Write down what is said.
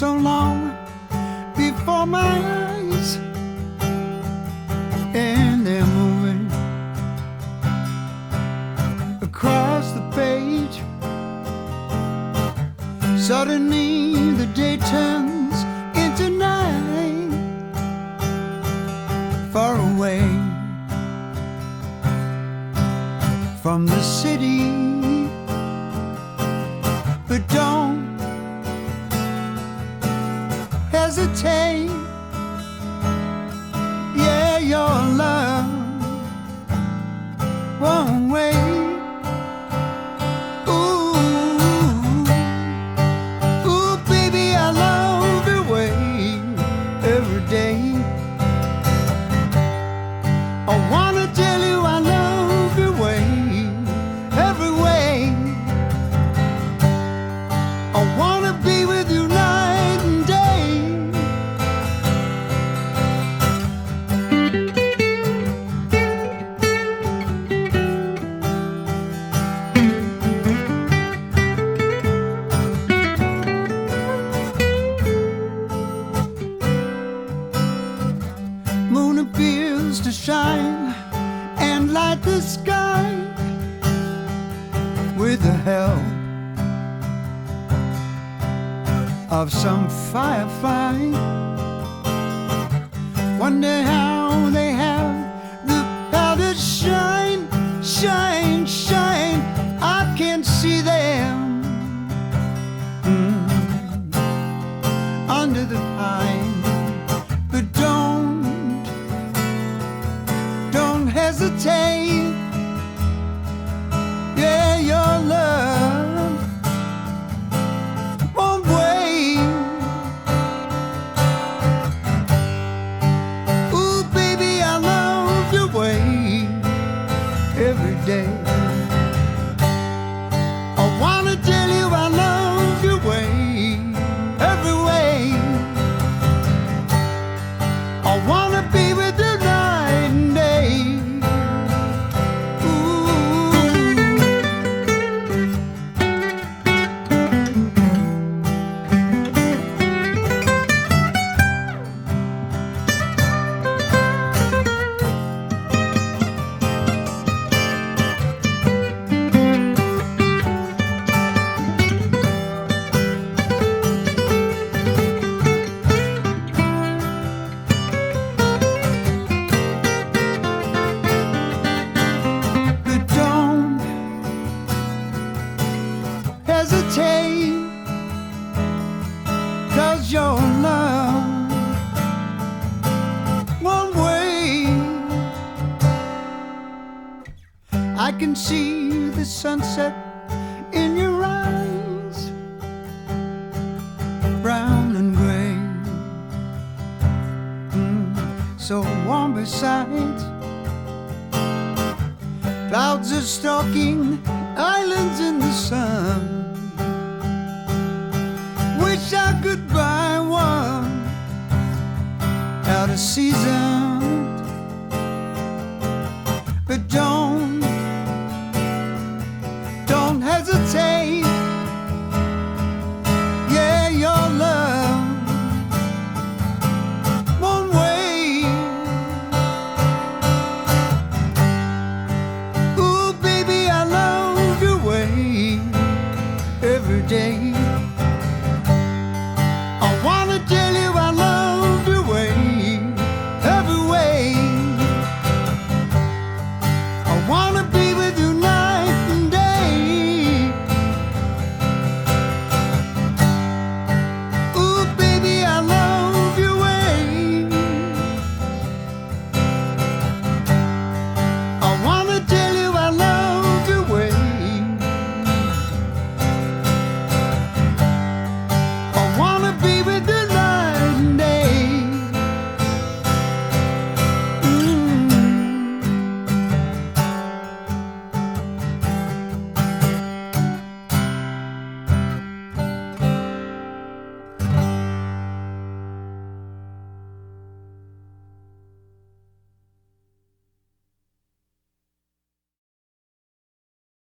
so long before my eyes, and they're moving across the page. Suddenly, the day turns into night, far away from the city. But don't hesitate. Light the sky with the help of some firefly. Wonder how they have the power to shine, shine. Hesitate. I can see the sunset in your eyes, brown and gray. Mm, so warm beside Clouds are stalking islands in the sun. Wish I could buy one out of season.